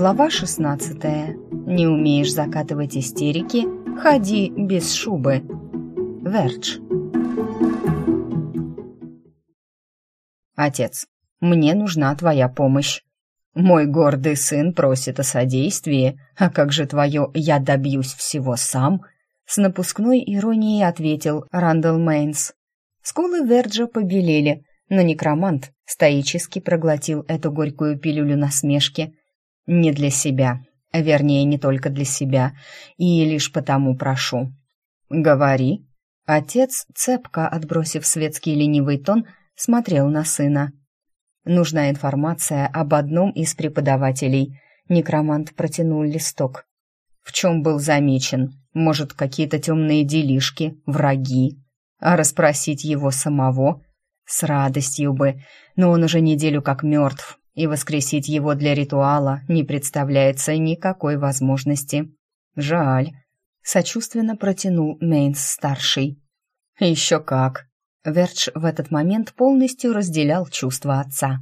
Глава 16. Не умеешь закатывать истерики? Ходи без шубы. Вердж. Отец, мне нужна твоя помощь. Мой гордый сын просит о содействии, а как же твое «я добьюсь всего сам»? С напускной иронией ответил Рандall Мейнс. Скулы Верджа побелели, но некромант стоически проглотил эту горькую пилюлю насмешки – не для себя, вернее, не только для себя, и лишь потому прошу. Говори. Отец, цепко отбросив светский ленивый тон, смотрел на сына. Нужна информация об одном из преподавателей. Некромант протянул листок. В чем был замечен? Может, какие-то темные делишки, враги? А расспросить его самого? С радостью бы, но он уже неделю как мертв, и воскресить его для ритуала не представляется никакой возможности. Жаль. Сочувственно протянул Мейнс-старший. Еще как. Вердж в этот момент полностью разделял чувства отца.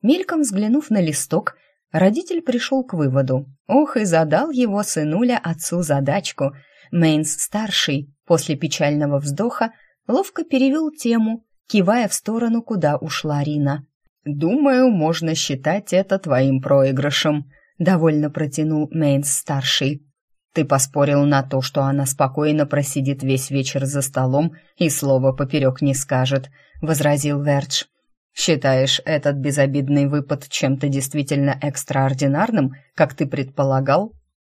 Мельком взглянув на листок, родитель пришел к выводу. Ох, и задал его сынуля отцу задачку. Мейнс-старший, после печального вздоха, ловко перевел тему, кивая в сторону, куда ушла Рина. «Думаю, можно считать это твоим проигрышем», — довольно протянул Мейнс-старший. «Ты поспорил на то, что она спокойно просидит весь вечер за столом и слова поперек не скажет», — возразил Вердж. «Считаешь этот безобидный выпад чем-то действительно экстраординарным, как ты предполагал?»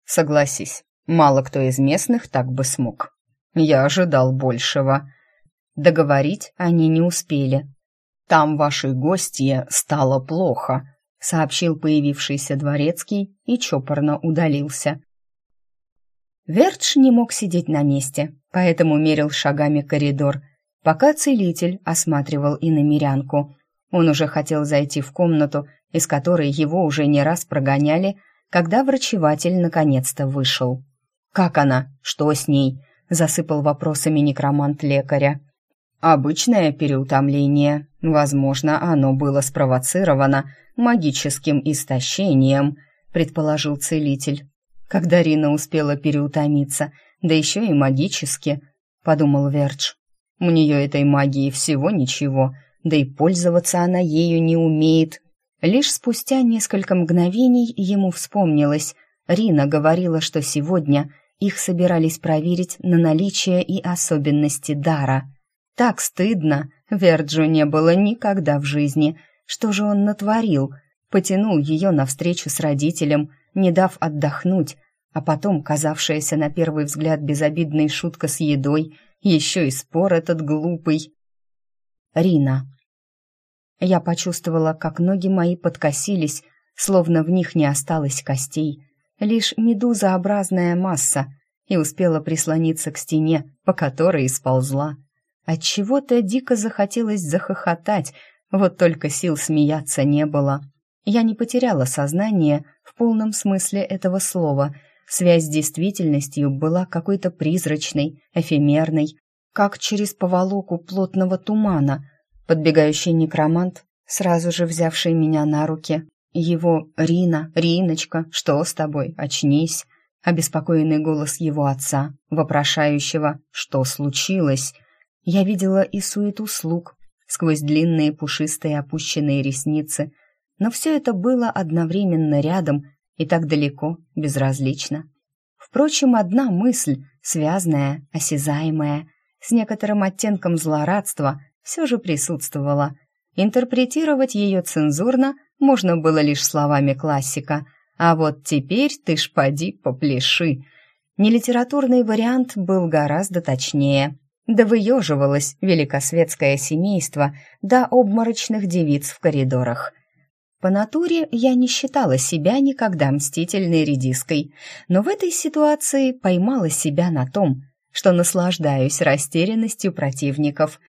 «Согласись, мало кто из местных так бы смог. Я ожидал большего». Договорить они не успели. «Там вашей гостье стало плохо», — сообщил появившийся дворецкий и чопорно удалился. Вертш не мог сидеть на месте, поэтому мерил шагами коридор, пока целитель осматривал иномерянку. Он уже хотел зайти в комнату, из которой его уже не раз прогоняли, когда врачеватель наконец-то вышел. «Как она? Что с ней?» — засыпал вопросами некромант лекаря. Обычное переутомление. Возможно, оно было спровоцировано магическим истощением, предположил целитель. Когда Рина успела переутомиться, да еще и магически, подумал Вердж. У нее этой магии всего ничего, да и пользоваться она ею не умеет. Лишь спустя несколько мгновений ему вспомнилось. Рина говорила, что сегодня их собирались проверить на наличие и особенности дара — так стыдно, Верджу не было никогда в жизни. Что же он натворил? Потянул ее навстречу с родителем, не дав отдохнуть, а потом казавшаяся на первый взгляд безобидной шутка с едой, еще и спор этот глупый. Рина. Я почувствовала, как ноги мои подкосились, словно в них не осталось костей, лишь медузообразная масса, и успела прислониться к стене, по которой сползла. От чего то дико захотелось захохотать, вот только сил смеяться не было. Я не потеряла сознание в полном смысле этого слова. Связь с действительностью была какой-то призрачной, эфемерной, как через поволоку плотного тумана. Подбегающий некромант, сразу же взявший меня на руки. Его «Рина, Риночка, что с тобой? Очнись!» Обеспокоенный голос его отца, вопрошающего «Что случилось?» Я видела и суету слуг сквозь длинные пушистые опущенные ресницы, но все это было одновременно рядом и так далеко, безразлично. Впрочем, одна мысль, связная, осязаемая, с некоторым оттенком злорадства, все же присутствовала. Интерпретировать ее цензурно можно было лишь словами классика, а вот теперь ты ж поди попляши. Нелитературный вариант был гораздо точнее — да выеживалось великосветское семейство до обморочных девиц в коридорах. По натуре я не считала себя никогда мстительной редиской, но в этой ситуации поймала себя на том, что наслаждаюсь растерянностью противников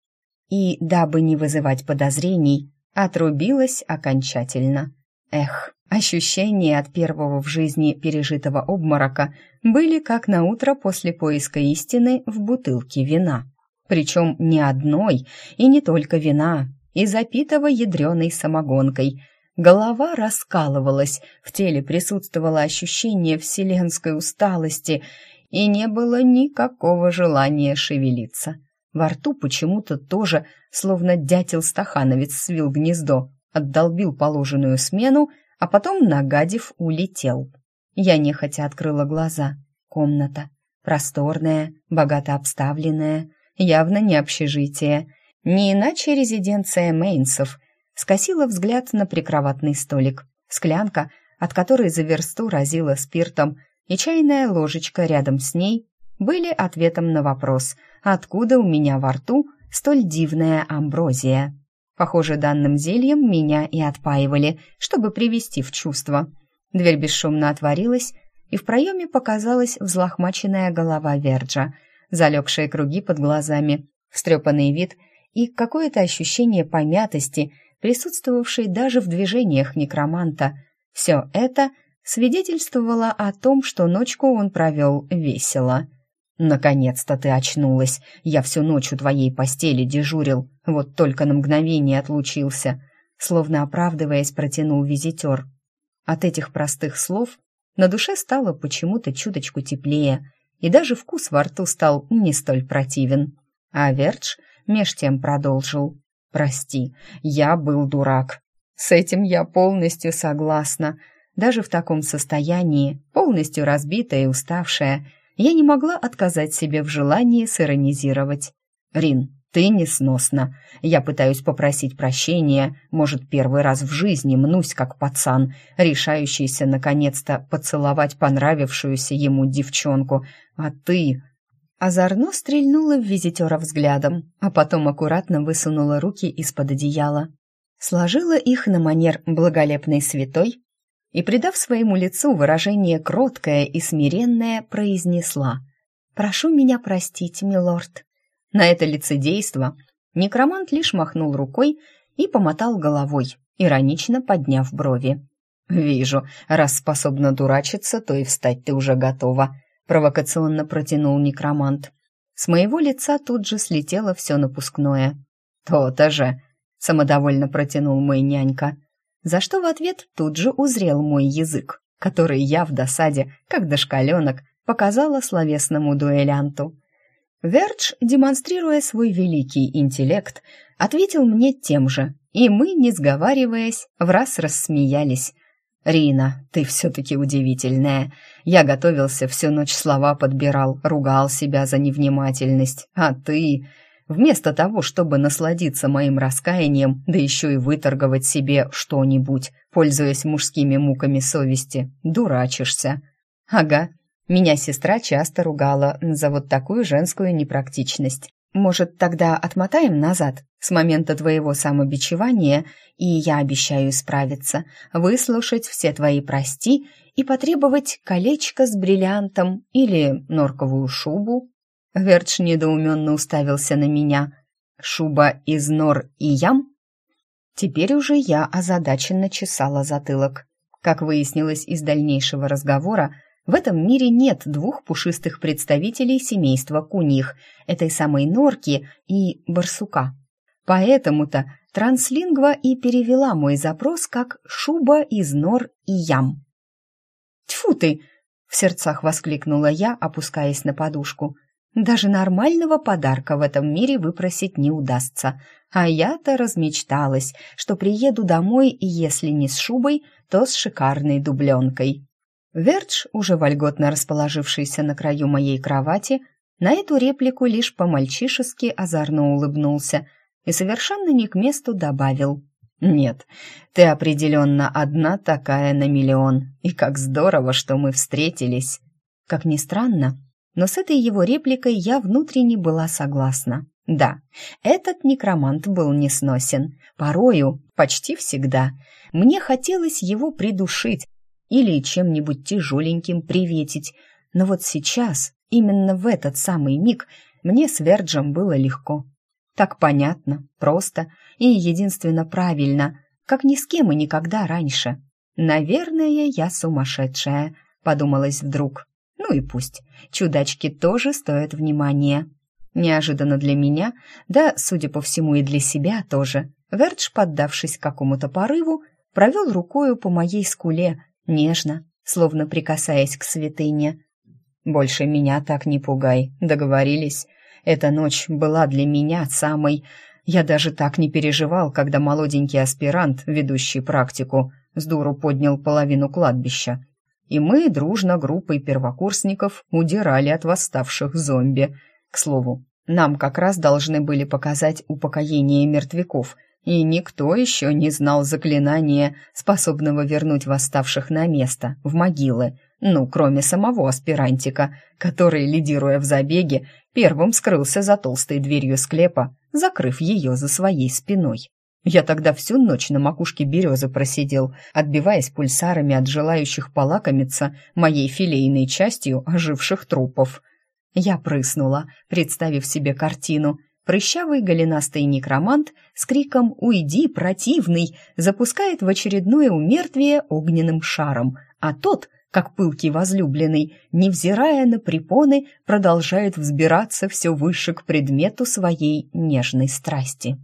и, дабы не вызывать подозрений, отрубилась окончательно. Эх, ощущения от первого в жизни пережитого обморока были как на утро после поиска истины в бутылке вина. Причем не одной и не только вина, и запитого ядреной самогонкой. Голова раскалывалась, в теле присутствовало ощущение вселенской усталости, и не было никакого желания шевелиться. Во рту почему-то тоже, словно дятел-стахановец свил гнездо, отдолбил положенную смену, а потом, нагадив, улетел. Я нехотя открыла глаза. Комната. Просторная, богато обставленная, явно не общежитие. Не иначе резиденция Мейнсов. Скосила взгляд на прикроватный столик. Склянка, от которой за версту разила спиртом, и чайная ложечка рядом с ней были ответом на вопрос, откуда у меня во рту столь дивная амброзия. Похоже, данным зельем меня и отпаивали, чтобы привести в чувство. Дверь бесшумно отворилась, и в проеме показалась взлохмаченная голова Верджа, залегшие круги под глазами, встрепанный вид и какое-то ощущение помятости, присутствовавшей даже в движениях некроманта. Все это свидетельствовало о том, что ночку он провел весело. «Наконец-то ты очнулась! Я всю ночь у твоей постели дежурил, вот только на мгновение отлучился», словно оправдываясь, протянул визитер. От этих простых слов на душе стало почему-то чуточку теплее, и даже вкус во рту стал не столь противен. А Вердж меж тем продолжил. «Прости, я был дурак. С этим я полностью согласна. Даже в таком состоянии, полностью разбитая и уставшая, я не могла отказать себе в желании сиронизировать. «Рин, ты несносна. Я пытаюсь попросить прощения, может, первый раз в жизни мнусь как пацан, решающийся наконец-то поцеловать понравившуюся ему девчонку, а ты...» Озорно стрельнула в визитера взглядом, а потом аккуратно высунула руки из-под одеяла. Сложила их на манер благолепной святой и, придав своему лицу выражение кроткое и смиренное, произнесла «Прошу меня простить, милорд». На это лицедейство некромант лишь махнул рукой и помотал головой, иронично подняв брови. «Вижу, раз способна дурачиться, то и встать ты уже готова», — провокационно протянул некромант. С моего лица тут же слетело все напускное. «То-то же!» — самодовольно протянул мой нянька за что в ответ тут же узрел мой язык, который я в досаде, как дошкаленок, показала словесному дуэлянту. Вердж, демонстрируя свой великий интеллект, ответил мне тем же, и мы, не сговариваясь, в раз рассмеялись. «Рина, ты все-таки удивительная. Я готовился всю ночь слова подбирал, ругал себя за невнимательность, а ты...» Вместо того, чтобы насладиться моим раскаянием, да еще и выторговать себе что-нибудь, пользуясь мужскими муками совести, дурачишься. Ага, меня сестра часто ругала за вот такую женскую непрактичность. Может, тогда отмотаем назад, с момента твоего самобичевания, и я обещаю исправиться, выслушать все твои прости и потребовать колечко с бриллиантом или норковую шубу, Вердж недоуменно уставился на меня. «Шуба из нор и ям?» Теперь уже я озадаченно чесала затылок. Как выяснилось из дальнейшего разговора, в этом мире нет двух пушистых представителей семейства куних, этой самой норки и барсука. Поэтому-то транслингва и перевела мой запрос как «шуба из нор и ям». «Тьфу ты!» — в сердцах воскликнула я, опускаясь на подушку. Даже нормального подарка в этом мире выпросить не удастся. А я-то размечталась, что приеду домой, и если не с шубой, то с шикарной дубленкой. Вердж, уже вольготно расположившийся на краю моей кровати, на эту реплику лишь по-мальчишески озорно улыбнулся и совершенно не к месту добавил. «Нет, ты определенно одна такая на миллион, и как здорово, что мы встретились!» Как ни странно, но с этой его репликой я внутренне была согласна. Да, этот некромант был несносен. Порою, почти всегда, мне хотелось его придушить или чем-нибудь тяжеленьким приветить. Но вот сейчас, именно в этот самый миг, мне с Верджем было легко. Так понятно, просто и единственно правильно, как ни с кем и никогда раньше. «Наверное, я сумасшедшая», — подумалось вдруг. Ну и пусть. Чудачки тоже стоят внимания. Неожиданно для меня, да, судя по всему, и для себя тоже, Вердж, поддавшись какому-то порыву, провел рукою по моей скуле, нежно, словно прикасаясь к святыне. «Больше меня так не пугай, договорились? Эта ночь была для меня самой... Я даже так не переживал, когда молоденький аспирант, ведущий практику, с дуру поднял половину кладбища. И мы дружно группой первокурсников удирали от восставших зомби. К слову, нам как раз должны были показать упокоение мертвяков, и никто еще не знал заклинания, способного вернуть восставших на место, в могилы, ну, кроме самого аспирантика, который, лидируя в забеге, первым скрылся за толстой дверью склепа, закрыв ее за своей спиной. Я тогда всю ночь на макушке березы просидел, отбиваясь пульсарами от желающих полакомиться моей филейной частью оживших трупов. Я прыснула, представив себе картину. Прыщавый голенастый некромант с криком «Уйди, противный!» запускает в очередное умертвие огненным шаром, а тот, как пылкий возлюбленный, невзирая на препоны, продолжает взбираться все выше к предмету своей нежной страсти.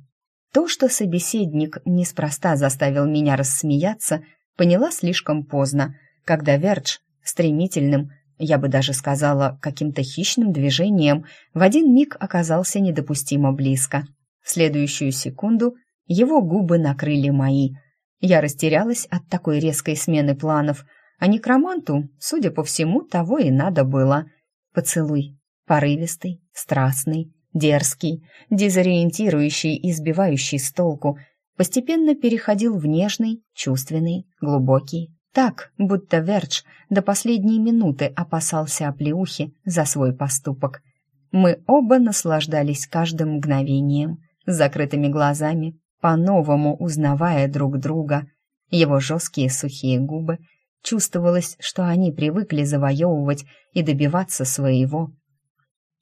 То, что собеседник неспроста заставил меня рассмеяться, поняла слишком поздно, когда Вердж стремительным, я бы даже сказала, каким-то хищным движением в один миг оказался недопустимо близко. В следующую секунду его губы накрыли мои. Я растерялась от такой резкой смены планов, а некроманту, судя по всему, того и надо было. Поцелуй. Порывистый, страстный, дерзкий, дезориентирующий и сбивающий с толку, постепенно переходил в нежный, чувственный, глубокий. Так, будто Вердж до последней минуты опасался оплеухи за свой поступок. Мы оба наслаждались каждым мгновением, с закрытыми глазами, по-новому узнавая друг друга. Его жесткие сухие губы, чувствовалось, что они привыкли завоевывать и добиваться своего.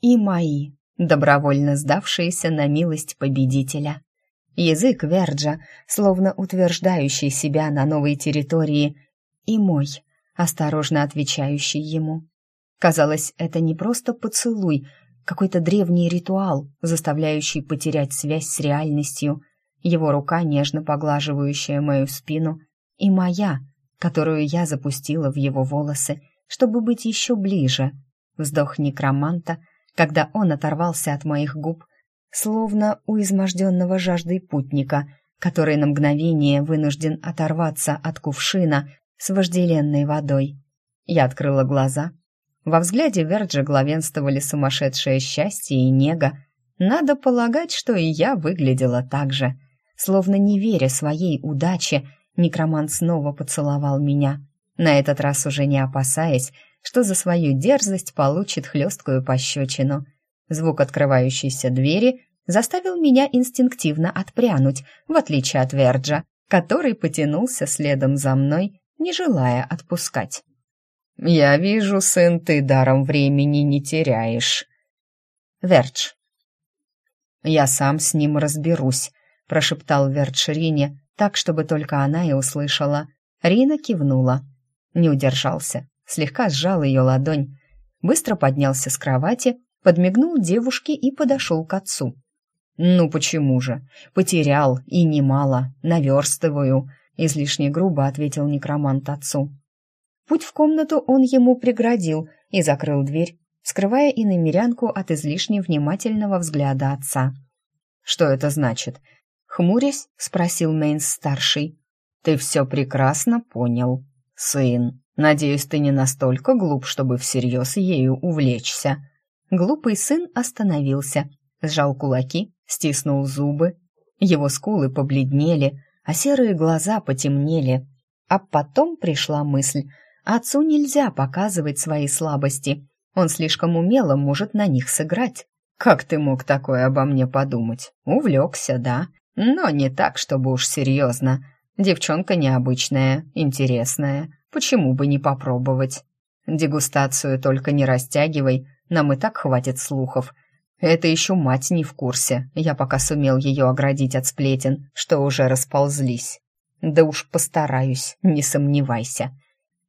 И мои, добровольно сдавшиеся на милость победителя. Язык Верджа, словно утверждающий себя на новой территории, и мой, осторожно отвечающий ему. Казалось, это не просто поцелуй, какой-то древний ритуал, заставляющий потерять связь с реальностью, его рука, нежно поглаживающая мою спину, и моя, которую я запустила в его волосы, чтобы быть еще ближе. Вздох некроманта — когда он оторвался от моих губ, словно у изможденного жаждой путника, который на мгновение вынужден оторваться от кувшина с вожделенной водой. Я открыла глаза. Во взгляде Верджа главенствовали сумасшедшее счастье и нега. Надо полагать, что и я выглядела так же. Словно не веря своей удаче, некромант снова поцеловал меня. На этот раз уже не опасаясь, что за свою дерзость получит хлесткую пощечину. Звук открывающейся двери заставил меня инстинктивно отпрянуть, в отличие от Верджа, который потянулся следом за мной, не желая отпускать. «Я вижу, сын, ты даром времени не теряешь». Вердж. «Я сам с ним разберусь», — прошептал Вердж Рине, так, чтобы только она и услышала. Рина кивнула. Не удержался, слегка сжал ее ладонь, быстро поднялся с кровати, подмигнул девушке и подошел к отцу. «Ну почему же? Потерял, и немало, наверстываю», — излишне грубо ответил некромант отцу. Путь в комнату он ему преградил и закрыл дверь, скрывая и намерянку от излишне внимательного взгляда отца. «Что это значит?» — хмурясь, спросил Мейнс-старший. «Ты все прекрасно понял, сын». Надеюсь, ты не настолько глуп, чтобы всерьез ею увлечься». Глупый сын остановился, сжал кулаки, стиснул зубы. Его скулы побледнели, а серые глаза потемнели. А потом пришла мысль. Отцу нельзя показывать свои слабости. Он слишком умело может на них сыграть. «Как ты мог такое обо мне подумать? Увлекся, да? Но не так, чтобы уж серьезно. Девчонка необычная, интересная. Почему бы не попробовать? Дегустацию только не растягивай, нам и так хватит слухов. Это еще мать не в курсе, я пока сумел ее оградить от сплетен, что уже расползлись. Да уж постараюсь, не сомневайся.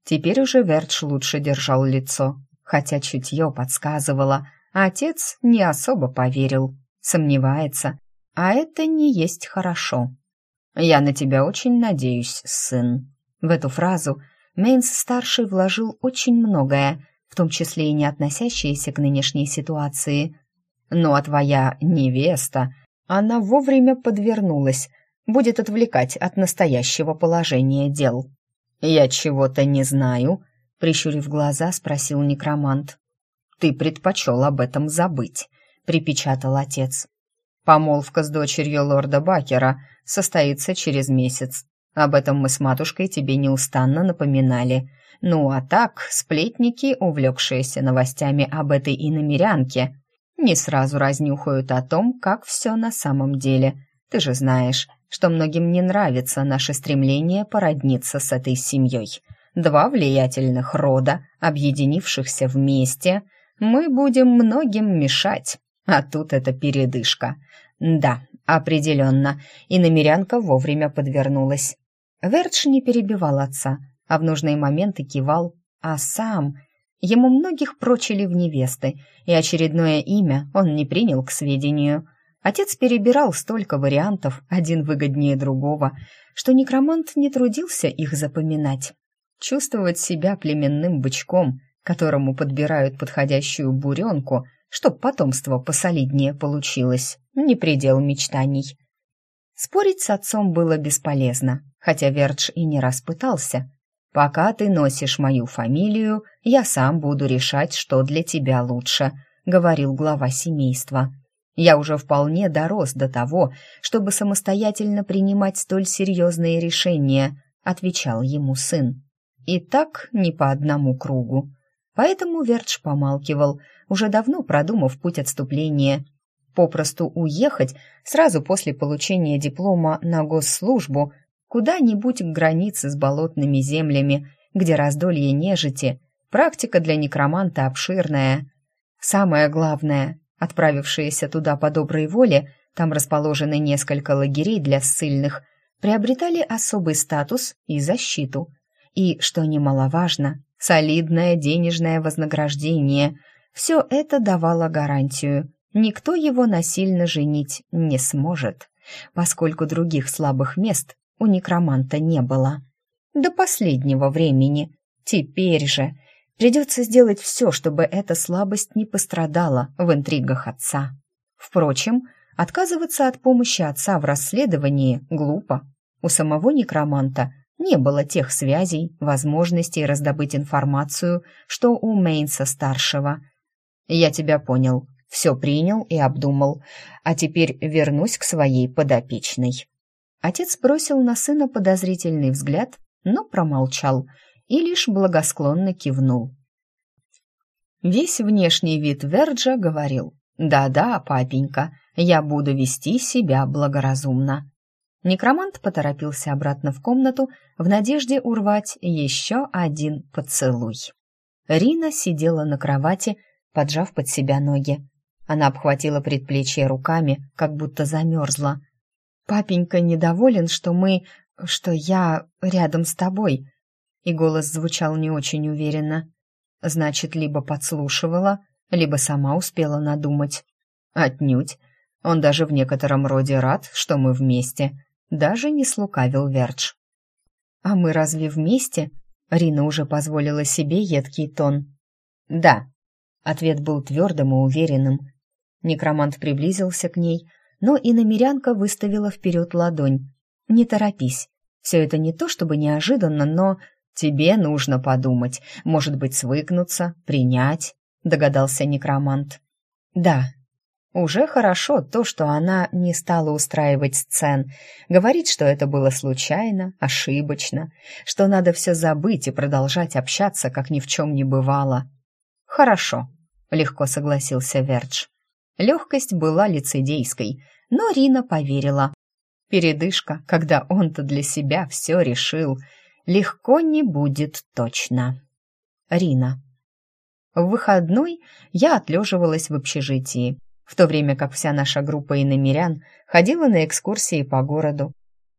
Теперь уже Вертш лучше держал лицо, хотя чутье подсказывало, а отец не особо поверил, сомневается, а это не есть хорошо. «Я на тебя очень надеюсь, сын». В эту фразу Мейнс-старший вложил очень многое, в том числе и не относящееся к нынешней ситуации. «Ну а твоя невеста, она вовремя подвернулась, будет отвлекать от настоящего положения дел». «Я чего-то не знаю», — прищурив глаза, спросил некромант. «Ты предпочел об этом забыть», — припечатал отец. «Помолвка с дочерью лорда Бакера состоится через месяц. Об этом мы с матушкой тебе неустанно напоминали. Ну а так, сплетники, увлекшиеся новостями об этой иномерянке, не сразу разнюхают о том, как все на самом деле. Ты же знаешь, что многим не нравится наше стремление породниться с этой семьей. Два влиятельных рода, объединившихся вместе, мы будем многим мешать. А тут эта передышка. Да, определенно, и намерянка вовремя подвернулась. Вердж не перебивал отца, а в нужные моменты кивал, а сам... Ему многих прочили в невесты, и очередное имя он не принял к сведению – Отец перебирал столько вариантов, один выгоднее другого, что некромант не трудился их запоминать. Чувствовать себя племенным бычком, которому подбирают подходящую буренку, чтоб потомство посолиднее получилось, не предел мечтаний. Спорить с отцом было бесполезно, хотя Вердж и не раз пытался. «Пока ты носишь мою фамилию, я сам буду решать, что для тебя лучше», — говорил глава семейства. Я уже вполне дорос до того, чтобы самостоятельно принимать столь серьезные решения, отвечал ему сын. И так не по одному кругу. Поэтому Вердж помалкивал, уже давно продумав путь отступления. Попросту уехать сразу после получения диплома на госслужбу куда-нибудь к границе с болотными землями, где раздолье нежити, практика для некроманта обширная. Самое главное, Отправившиеся туда по доброй воле, там расположены несколько лагерей для ссыльных, приобретали особый статус и защиту. И, что немаловажно, солидное денежное вознаграждение. Все это давало гарантию. Никто его насильно женить не сможет, поскольку других слабых мест у некроманта не было. До последнего времени. Теперь же Придется сделать все, чтобы эта слабость не пострадала в интригах отца. Впрочем, отказываться от помощи отца в расследовании глупо. У самого некроманта не было тех связей, возможностей раздобыть информацию, что у Мейнса-старшего. «Я тебя понял, все принял и обдумал, а теперь вернусь к своей подопечной». Отец бросил на сына подозрительный взгляд, но промолчал – и лишь благосклонно кивнул. Весь внешний вид Верджа говорил «Да-да, папенька, я буду вести себя благоразумно». Некромант поторопился обратно в комнату в надежде урвать еще один поцелуй. Рина сидела на кровати, поджав под себя ноги. Она обхватила предплечье руками, как будто замерзла. «Папенька недоволен, что мы... что я рядом с тобой», и голос звучал не очень уверенно. Значит, либо подслушивала, либо сама успела надумать. Отнюдь. Он даже в некотором роде рад, что мы вместе. Даже не слукавил Вердж. «А мы разве вместе?» Рина уже позволила себе едкий тон. «Да». Ответ был твердым и уверенным. Некромант приблизился к ней, но и намерянка выставила вперед ладонь. «Не торопись. Все это не то чтобы неожиданно, но «Тебе нужно подумать, может быть, свыкнуться, принять», — догадался некромант. «Да, уже хорошо то, что она не стала устраивать сцен, говорит, что это было случайно, ошибочно, что надо все забыть и продолжать общаться, как ни в чем не бывало. «Хорошо», — легко согласился Вердж. Легкость была лицедейской, но Рина поверила. Передышка, когда он-то для себя все решил — легко не будет точно. Рина. В выходной я отлеживалась в общежитии, в то время как вся наша группа иномерян ходила на экскурсии по городу,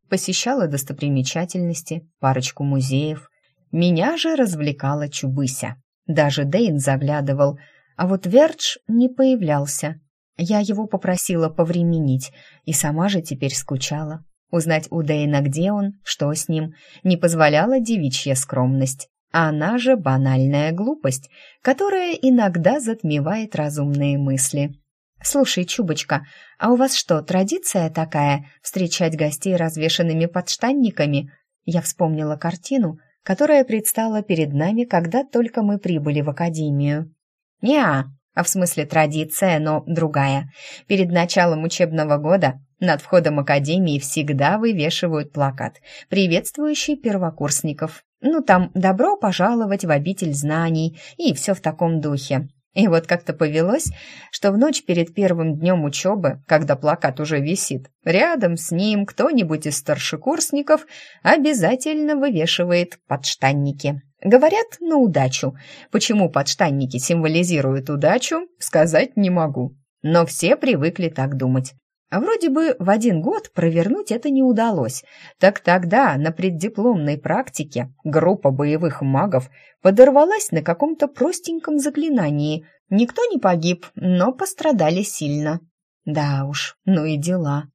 посещала достопримечательности, парочку музеев. Меня же развлекала Чубыся. Даже Дейн заглядывал, а вот Вердж не появлялся. Я его попросила повременить, и сама же теперь скучала. Узнать у Дейна, где он, что с ним, не позволяла девичья скромность. Она же банальная глупость, которая иногда затмевает разумные мысли. «Слушай, Чубочка, а у вас что, традиция такая — встречать гостей развешанными подштанниками?» Я вспомнила картину, которая предстала перед нами, когда только мы прибыли в академию. «Не-а, а в смысле традиция, но другая. Перед началом учебного года над входом академии всегда вывешивают плакат, приветствующий первокурсников. Ну, там «Добро пожаловать в обитель знаний» и все в таком духе. И вот как-то повелось, что в ночь перед первым днем учебы, когда плакат уже висит, рядом с ним кто-нибудь из старшекурсников обязательно вывешивает подштанники. Говорят, на удачу. Почему подштанники символизируют удачу, сказать не могу. Но все привыкли так думать. А вроде бы в один год провернуть это не удалось. Так тогда на преддипломной практике группа боевых магов подорвалась на каком-то простеньком заклинании. Никто не погиб, но пострадали сильно. Да уж, ну и дела.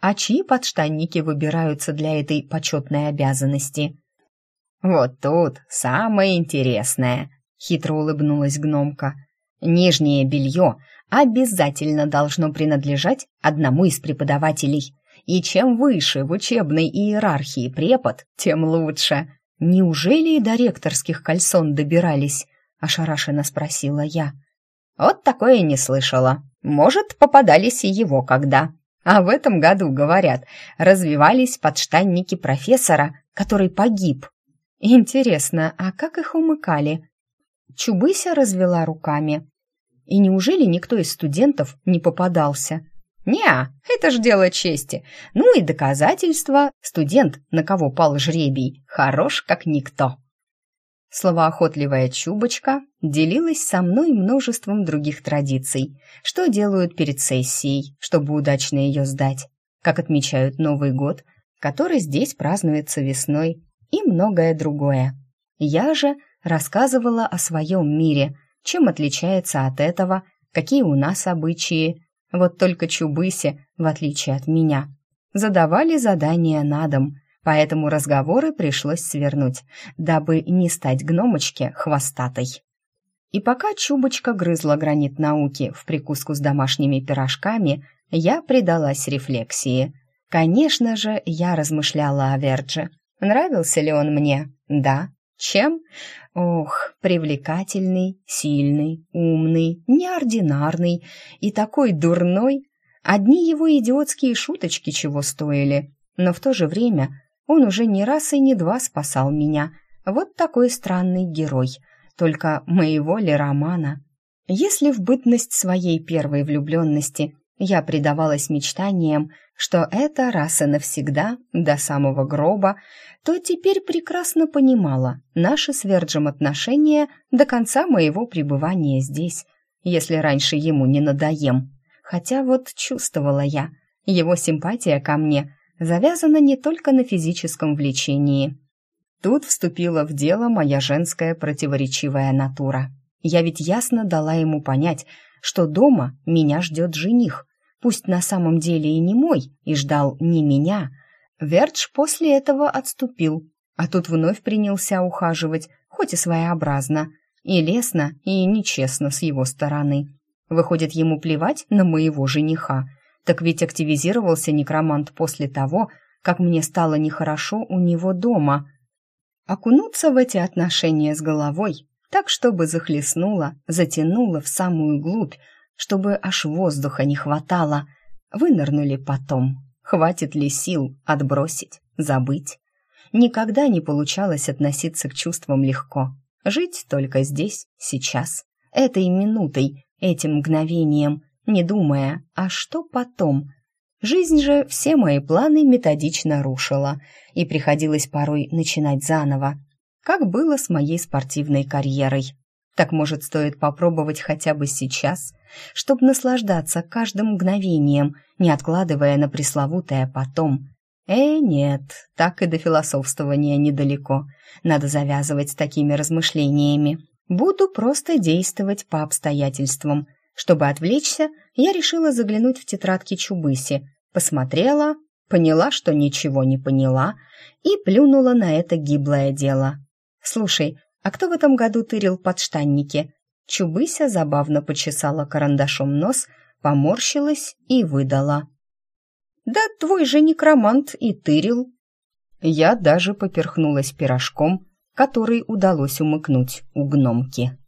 А чьи подштанники выбираются для этой почетной обязанности? Вот тут самое интересное, хитро улыбнулась гномка. Нижнее белье обязательно должно принадлежать одному из преподавателей. И чем выше в учебной иерархии препод, тем лучше. Неужели и до ректорских кальсон добирались? Ошарашенно спросила я. Вот такое не слышала. Может, попадались и его когда. А в этом году, говорят, развивались подштанники профессора, который погиб. Интересно, а как их умыкали? Чубыся развела руками. И неужели никто из студентов не попадался? не это ж дело чести. Ну и доказательства. Студент, на кого пал жребий, хорош как никто. Словоохотливая Чубочка делилась со мной множеством других традиций, что делают перед сессией, чтобы удачно ее сдать, как отмечают Новый год, который здесь празднуется весной, и многое другое. Я же рассказывала о своем мире – чем отличается от этого, какие у нас обычаи. Вот только Чубыси, в отличие от меня, задавали задания на дом, поэтому разговоры пришлось свернуть, дабы не стать гномочке хвостатой. И пока Чубочка грызла гранит науки в прикуску с домашними пирожками, я предалась рефлексии. Конечно же, я размышляла о Вердже. Нравился ли он мне? Да. Чем? Ох, привлекательный, сильный, умный, неординарный и такой дурной. Одни его идиотские шуточки чего стоили. Но в то же время он уже не раз и не два спасал меня. Вот такой странный герой. Только моего ли романа? Если в бытность своей первой влюбленности я предавалась мечтаниям, что это раз и навсегда, до самого гроба, то теперь прекрасно понимала наши с Верджем отношения до конца моего пребывания здесь, если раньше ему не надоем. Хотя вот чувствовала я, его симпатия ко мне завязана не только на физическом влечении. Тут вступила в дело моя женская противоречивая натура. Я ведь ясно дала ему понять, что дома меня ждет жених, пусть на самом деле и не мой, и ждал не меня, Вертш после этого отступил, а тут вновь принялся ухаживать, хоть и своеобразно, и лестно, и нечестно с его стороны. Выходит, ему плевать на моего жениха, так ведь активизировался некромант после того, как мне стало нехорошо у него дома. Окунуться в эти отношения с головой, так, чтобы захлестнуло, затянуло в самую глубь, чтобы аж воздуха не хватало. Вынырнули потом. Хватит ли сил отбросить, забыть? Никогда не получалось относиться к чувствам легко. Жить только здесь, сейчас, этой минутой, этим мгновением, не думая, а что потом? Жизнь же все мои планы методично рушила, и приходилось порой начинать заново, как было с моей спортивной карьерой. Так, может, стоит попробовать хотя бы сейчас, чтобы наслаждаться каждым мгновением, не откладывая на пресловутое «потом». Э, нет, так и до философствования недалеко. Надо завязывать с такими размышлениями. Буду просто действовать по обстоятельствам. Чтобы отвлечься, я решила заглянуть в тетрадки Чубыси. Посмотрела, поняла, что ничего не поняла, и плюнула на это гиблое дело. «Слушай, а кто в этом году тырил подштанники?» Чубыся забавно почесала карандашом нос, поморщилась и выдала. «Да твой же некромант и тырил». Я даже поперхнулась пирожком, который удалось умыкнуть у гномки.